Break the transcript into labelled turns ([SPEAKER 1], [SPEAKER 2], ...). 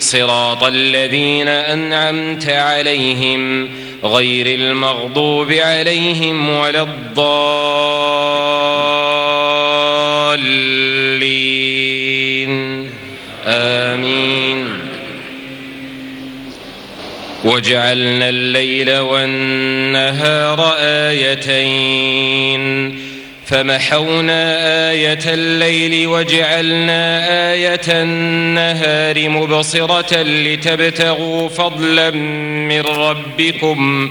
[SPEAKER 1] صراط الذين أنعمت عليهم غير المغضوب عليهم ولا الضالين. آمين. وجعلنا الليل والنهار آيتين. فمحونا آية الليل وجعلنا آية النهار مبصرة لتبتغوا فضلا من ربكم.